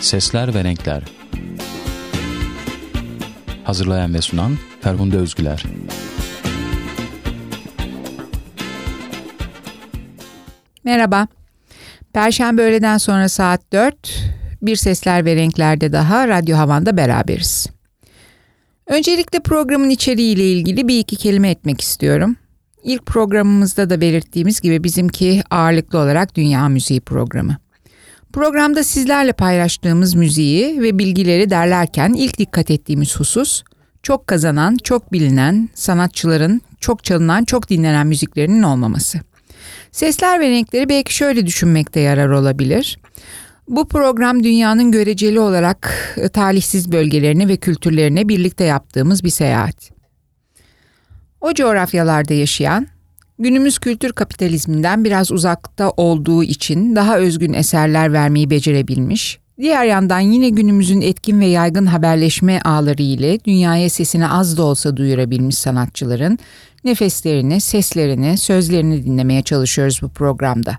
Sesler ve Renkler Hazırlayan ve sunan Ferhunde Özgüler Merhaba. Perşembe öğleden sonra saat 4, Bir Sesler ve Renklerde daha Radyo Havan'da beraberiz. Öncelikle programın içeriğiyle ilgili bir iki kelime etmek istiyorum. İlk programımızda da belirttiğimiz gibi bizimki ağırlıklı olarak dünya müziği programı. Programda sizlerle paylaştığımız müziği ve bilgileri derlerken ilk dikkat ettiğimiz husus, çok kazanan, çok bilinen sanatçıların çok çalınan, çok dinlenen müziklerinin olmaması. Sesler ve renkleri belki şöyle düşünmekte yarar olabilir. Bu program dünyanın göreceli olarak e, talihsiz bölgelerine ve kültürlerine birlikte yaptığımız bir seyahat. O coğrafyalarda yaşayan, günümüz kültür kapitalizminden biraz uzakta olduğu için daha özgün eserler vermeyi becerebilmiş, diğer yandan yine günümüzün etkin ve yaygın haberleşme ağları ile dünyaya sesini az da olsa duyurabilmiş sanatçıların nefeslerini, seslerini, sözlerini dinlemeye çalışıyoruz bu programda.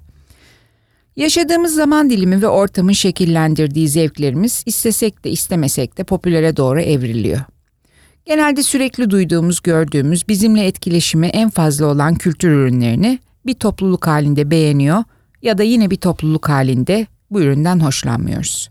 Yaşadığımız zaman dilimi ve ortamın şekillendirdiği zevklerimiz istesek de istemesek de popülere doğru evriliyor. Genelde sürekli duyduğumuz, gördüğümüz, bizimle etkileşimi en fazla olan kültür ürünlerini bir topluluk halinde beğeniyor ya da yine bir topluluk halinde bu üründen hoşlanmıyoruz.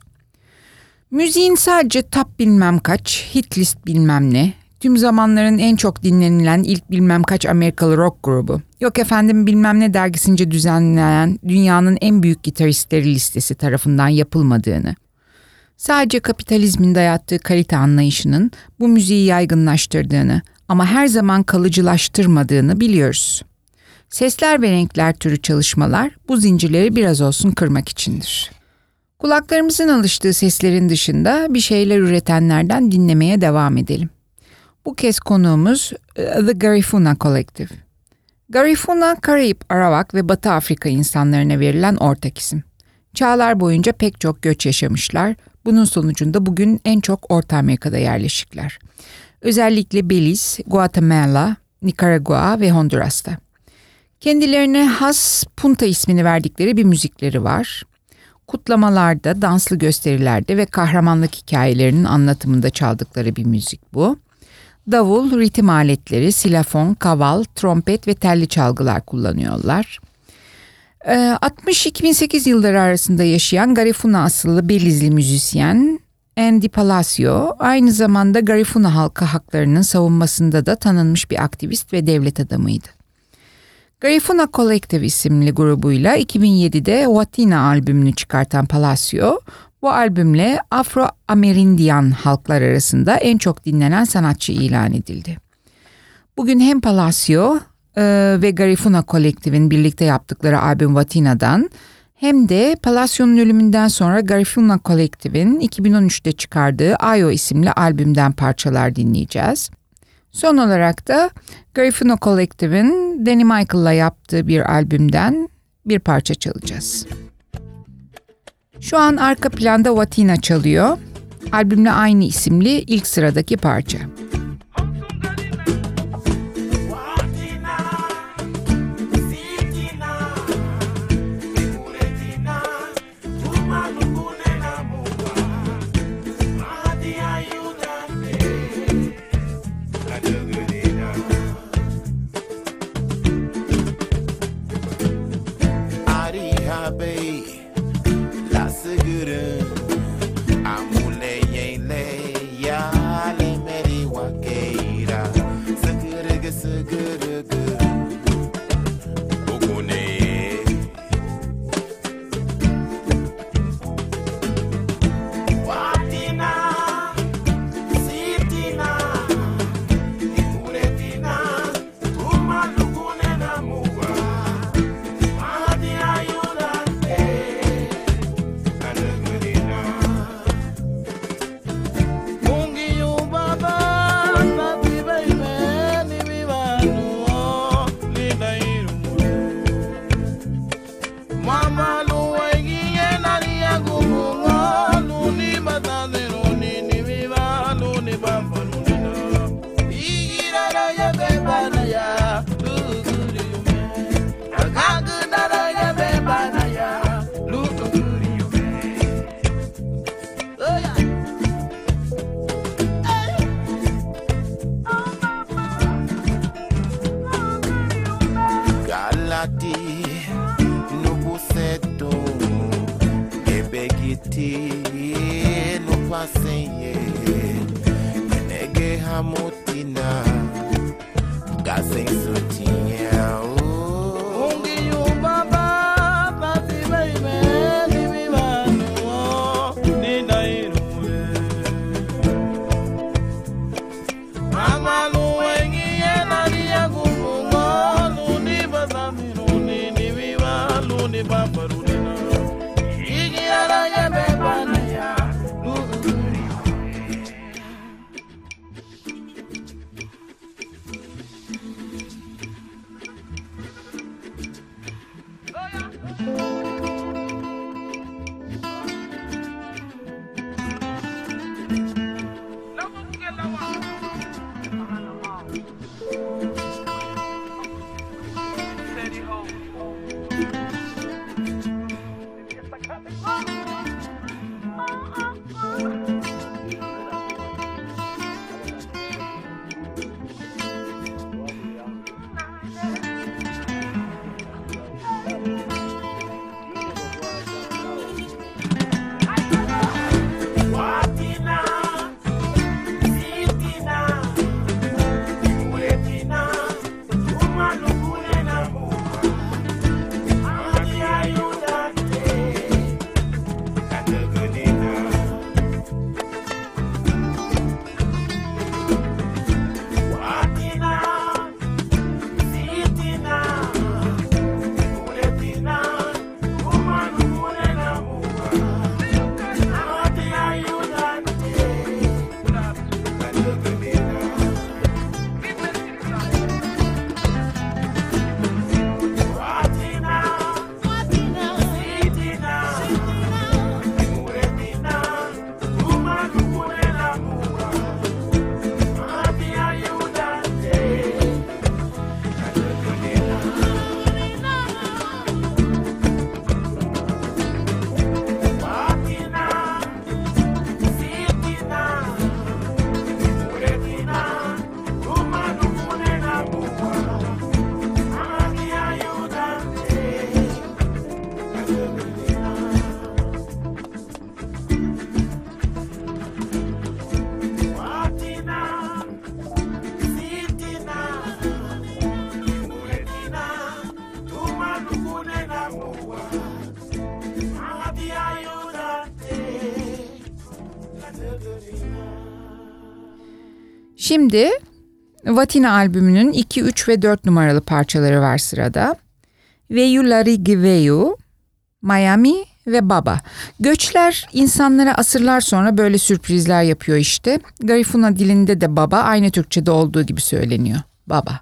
Müziğin sadece top bilmem kaç, hit list bilmem ne, tüm zamanların en çok dinlenilen ilk bilmem kaç Amerikalı rock grubu. Yok efendim bilmem ne dergisince düzenlenen dünyanın en büyük gitaristleri listesi tarafından yapılmadığını, sadece kapitalizmin dayattığı kalite anlayışının bu müziği yaygınlaştırdığını ama her zaman kalıcılaştırmadığını biliyoruz. Sesler ve renkler türü çalışmalar bu zincirleri biraz olsun kırmak içindir. Kulaklarımızın alıştığı seslerin dışında bir şeyler üretenlerden dinlemeye devam edelim. Bu kez konuğumuz e, The Garifuna Collective. Garifuna, Karayip, Arawak ve Batı Afrika insanlarına verilen ortak isim. Çağlar boyunca pek çok göç yaşamışlar. Bunun sonucunda bugün en çok Orta Amerika'da yerleşikler. Özellikle Belize, Guatemala, Nikaragua ve Honduras'ta. Kendilerine has Punta ismini verdikleri bir müzikleri var. Kutlamalarda, danslı gösterilerde ve kahramanlık hikayelerinin anlatımında çaldıkları bir müzik bu. Davul, ritim aletleri, silafon, kaval, trompet ve telli çalgılar kullanıyorlar. 60-2008 yılları arasında yaşayan Garifuna asıllı Belizli müzisyen Andy Palacio aynı zamanda Garifuna halkı haklarının savunmasında da tanınmış bir aktivist ve devlet adamıydı. Garifuna Collective isimli grubuyla 2007'de Watina albümünü çıkartan Palacio, bu albümle Afro-Amerindian halklar arasında en çok dinlenen sanatçı ilan edildi. Bugün hem Palacio e, ve Garifuna Collective'in birlikte yaptıkları albüm Watina'dan hem de Palacio'nun ölümünden sonra Garifuna Collective'in 2013'te çıkardığı Ayo isimli albümden parçalar dinleyeceğiz. Son olarak da Garifuna Collective'in Danny Michael'la yaptığı bir albümden bir parça çalacağız. Şu an arka planda Watina çalıyor. Albümle aynı isimli ilk sıradaki parça. Şimdi Vatina albümünün 2, 3 ve 4 numaralı parçaları var sırada. Veyulari Giveyu, Miami ve Baba. Göçler insanlara asırlar sonra böyle sürprizler yapıyor işte. Garifuna dilinde de Baba aynı Türkçe'de olduğu gibi söyleniyor. Baba.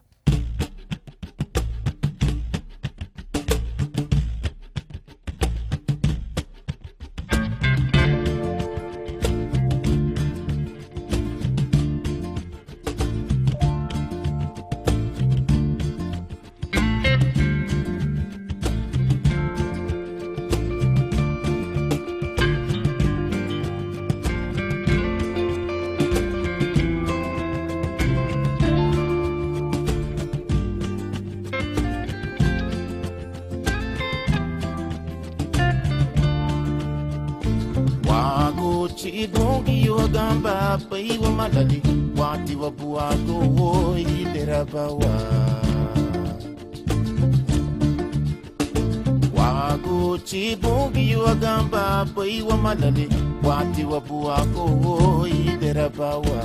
malali wati wabuwago woyiderabawa waguchi bugi wagamba boyi wamalali wati wabuwago woyiderabawa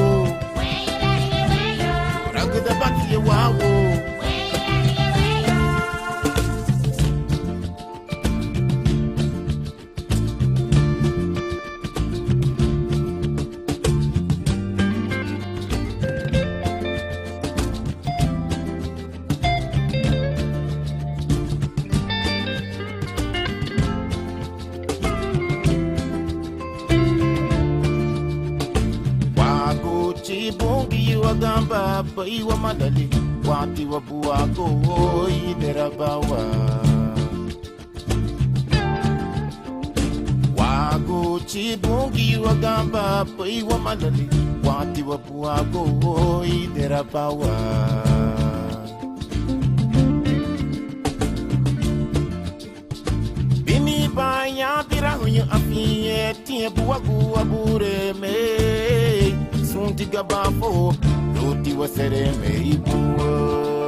wabuwako woyi derabawa wago chibungi wagamba poi wamalali wati wabuwako woyi derabawa bini baya birahunyo afiye tiye buwagu abureme sunti gabafo Tuti me ibuo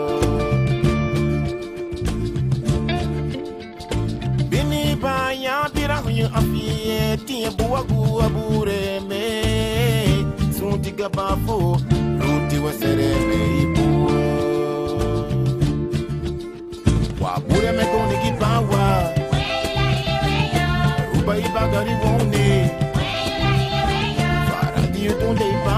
tiɲɛ buwagu abure me suntiga bafo ruti wasere me ibu wa bure me koni kipawa. Ruba ibagari wone farandi utunde ipa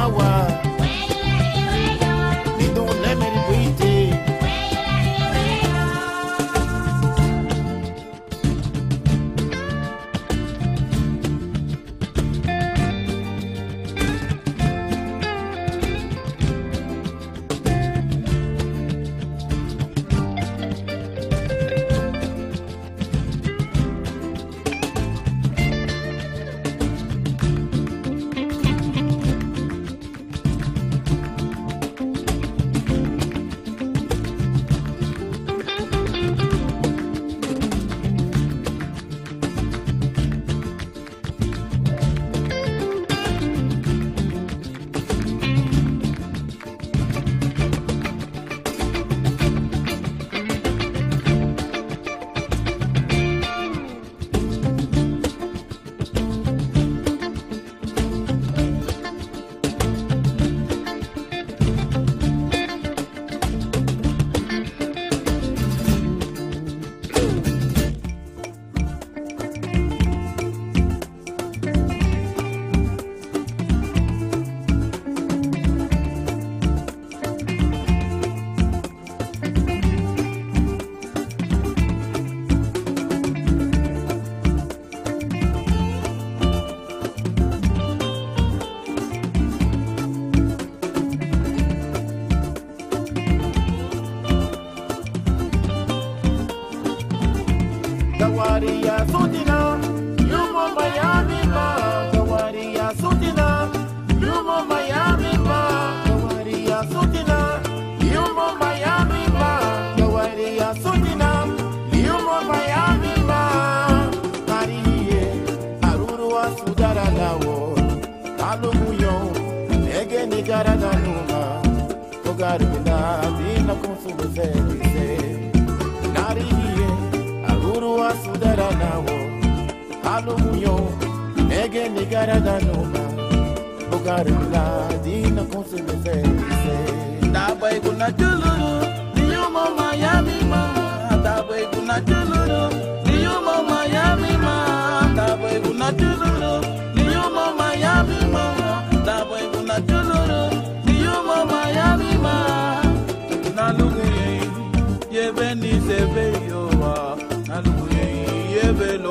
muyo nege nigarana numa kugarubina dina kumsubuze bise narihiye aguru wasudara nawo halu muyo nege nigarana numa kugarubina dina kumsubuze bise ndabai kuna tuluru niyo mama ya mima. Ndabai kuna tuluru niyo mama ya mima. Ndabai kuna tuluru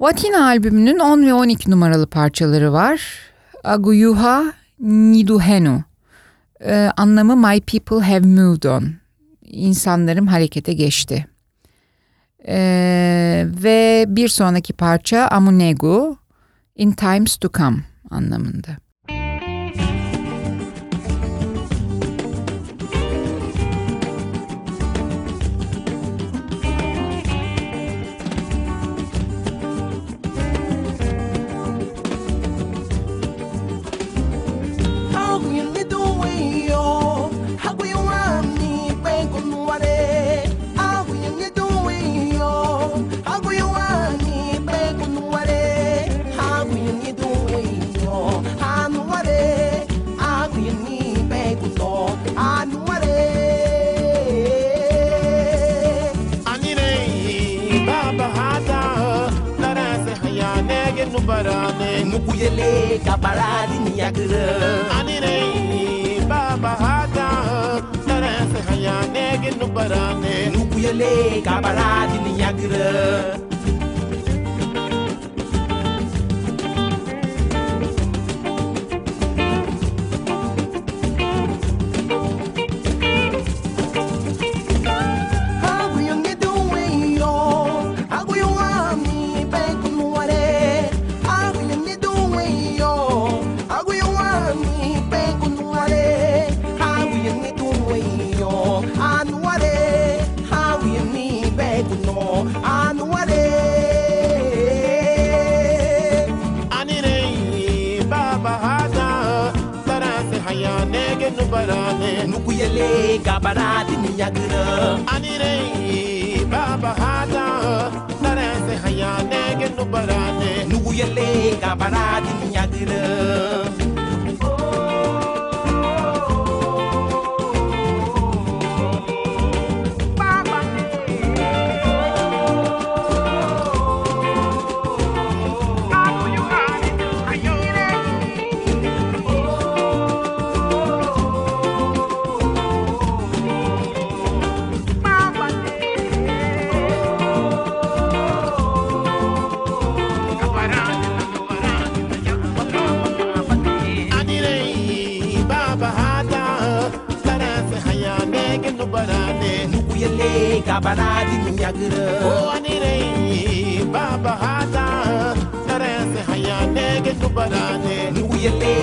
Vatina albümünün 10 ve 12 numaralı parçaları var. Aguyuha Niduhenu. Ee, anlamı My People Have Moved On. İnsanlarım harekete geçti. Ee, ve bir sonraki parça Amunegu In Times To Come anlamında. Nukuyele kabaradi niyagre yakra anire baba hata sarasa khayane ke nubarane nukuyele kabaradi niyagre. ye gabara di ni yagira anire baba hada. Darase hayane ge nubarane nugu yele gabara di ni yagira yele kabanadi nyagra oni re baba hata sarese hayane ke tubarane ngu yele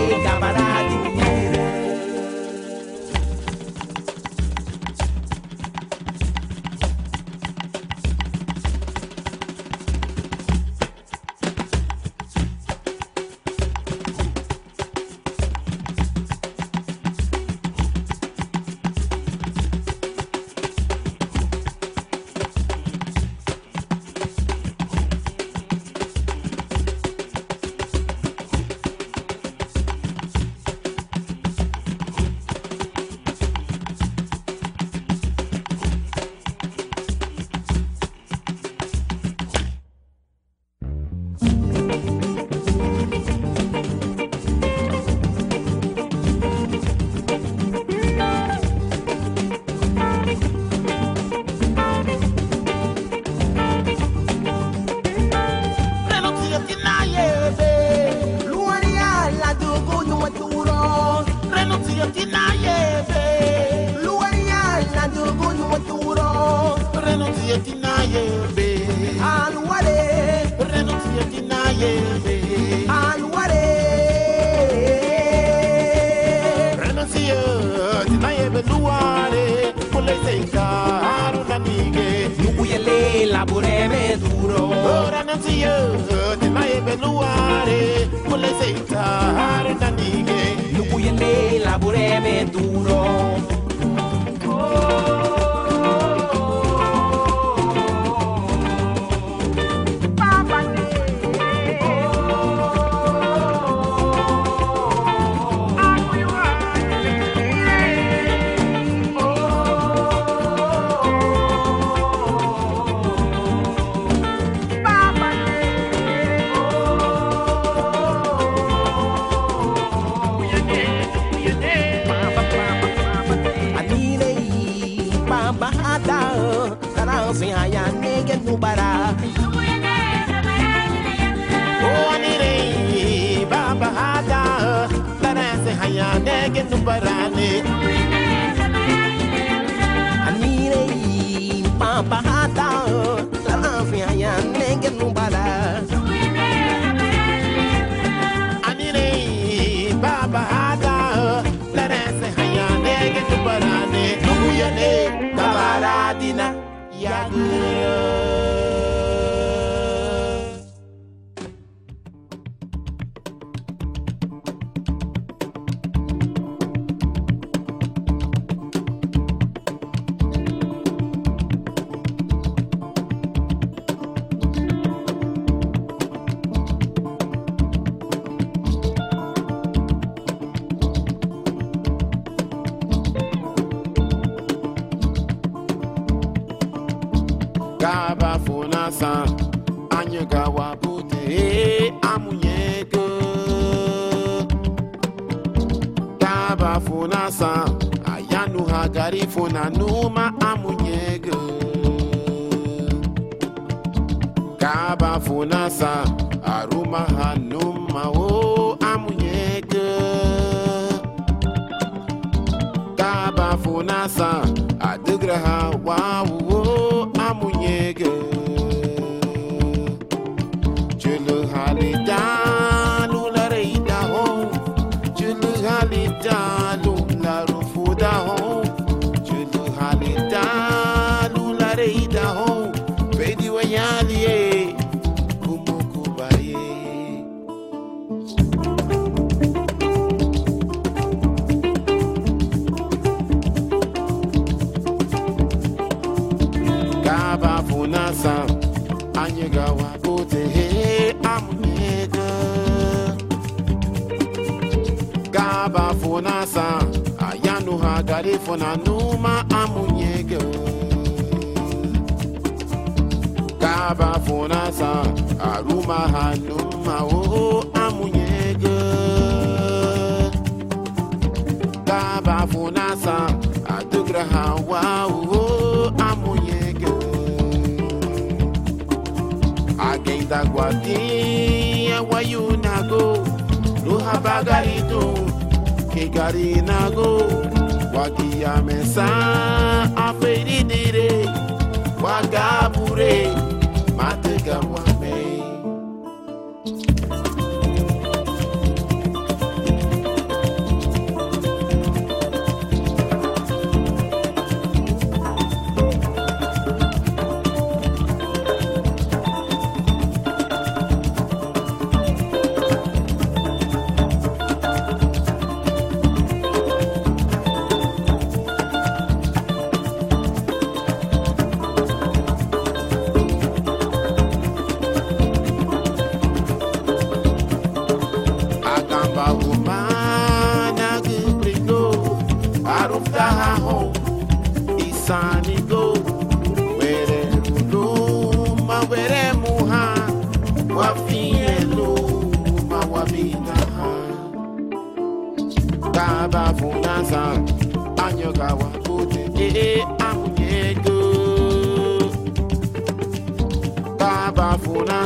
Oh, mubara wanire baba hada tanase hayane genumbarane fona numa amunyege kaba fona sa aruma hanuma o amunyege kaba fona sa adugra hawa o amunyege agenda guati wayunago ruhabagaritu kigari nago. wakiyamesa afeeridire wakabure matekamwa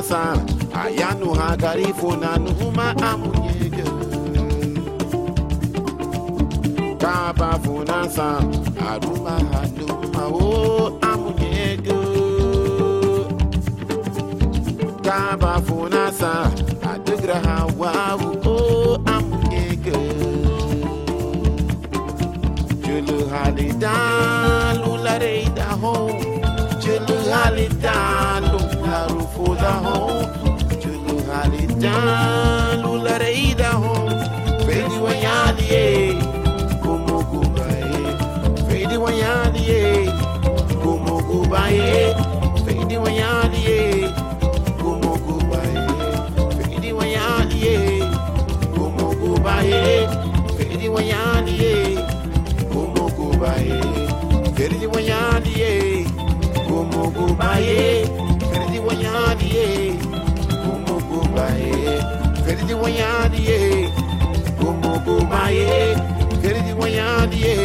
sana. Ayanu hagarifu nanuma amunyege. Kaba funa sana. Aruma hanuma o amunyege. Kaba funa sana. Adegra hawawu o amunyege. Julu halida lulare idaho julu halida. Jan lula reida ho ye ye ye ye ye ye keridi wayandi ye gomo kumaye keridi wayandi ye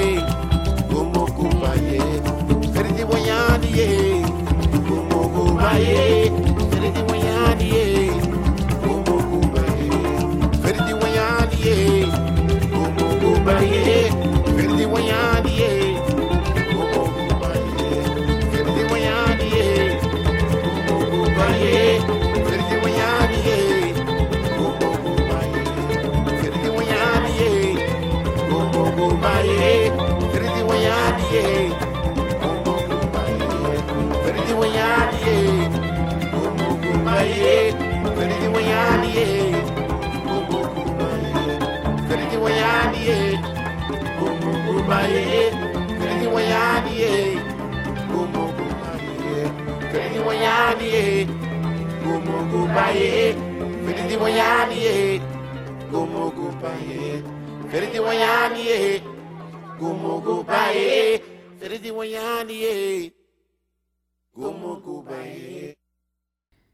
gomo kumaye keridi wayandi ye gomo kumaye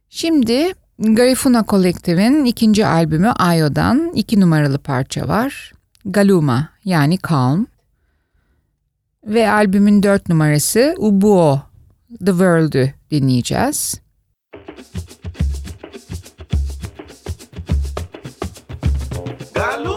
Şimdi Garifuna Kolektif'in ikinci albümü Ayo'dan iki numaralı parça var. Galuma yani Calm ve albümün dört numarası Ubuo, The World'ü dinleyeceğiz. Galo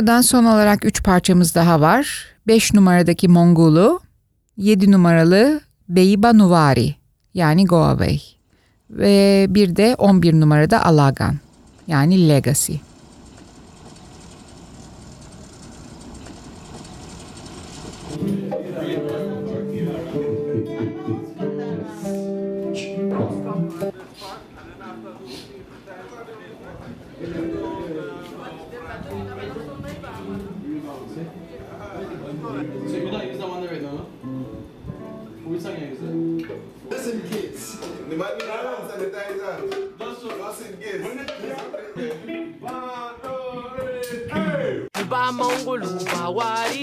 Radio'dan son olarak 3 parçamız daha var. 5 numaradaki Mongolu, 7 numaralı Beyba Nuvari yani Go Away ve bir de 11 numarada Alagan yani Legacy. Why?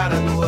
da da know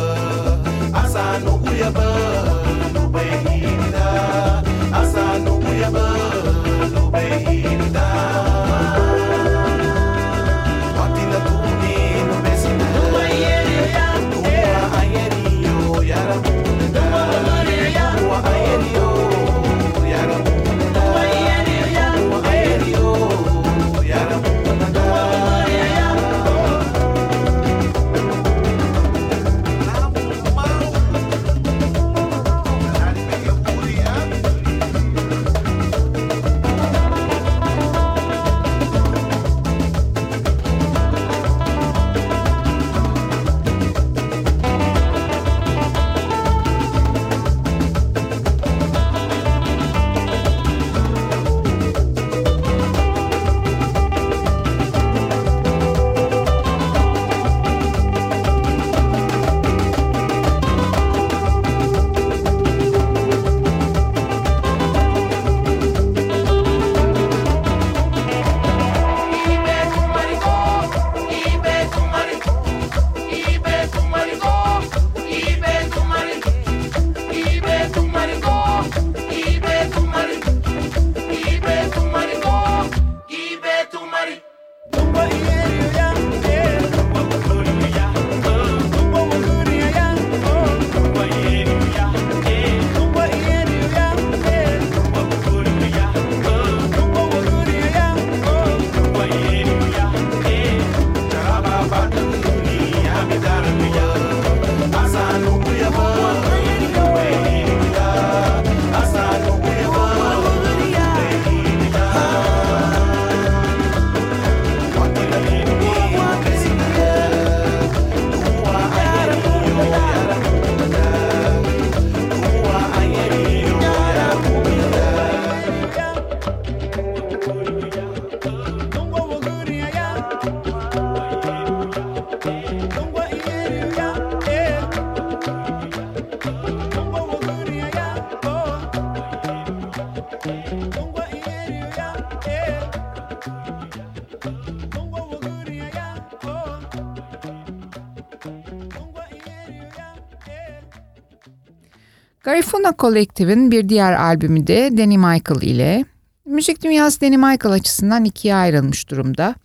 Garifuna Collective'in bir diğer albümü de Danny Michael ile. Müzik dünyası Danny Michael açısından ikiye ayrılmış durumda.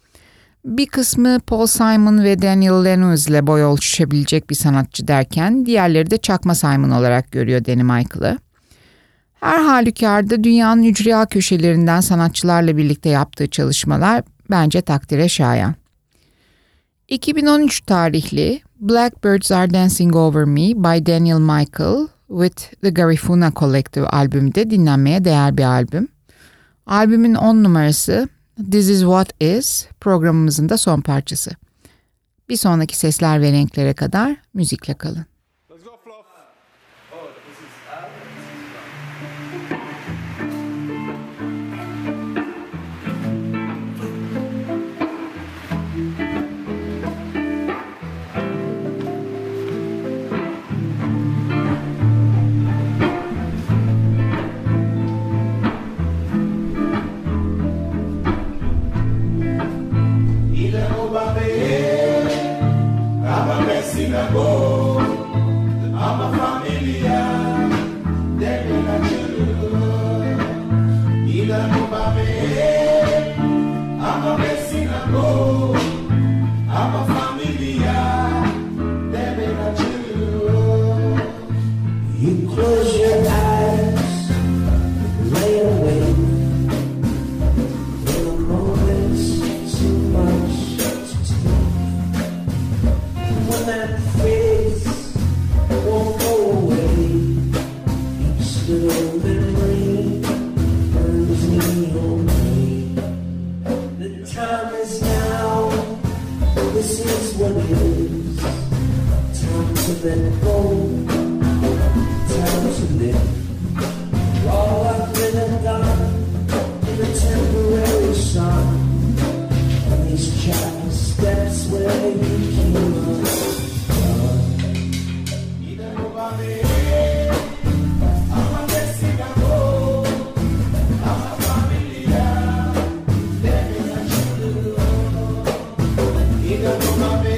Bir kısmı Paul Simon ve Daniel Lanois ile boy ölçüşebilecek bir sanatçı derken diğerleri de çakma Simon olarak görüyor Danny Michael'ı. Her halükarda dünyanın ücra köşelerinden sanatçılarla birlikte yaptığı çalışmalar bence takdire şayan. 2013 tarihli Blackbirds Are Dancing Over Me by Daniel Michael with the Garifuna Collective albümde dinlenmeye değer bir albüm. Albümün 10 numarası This Is What Is programımızın da son parçası. Bir sonraki sesler ve renklere kadar müzikle kalın. You my baby.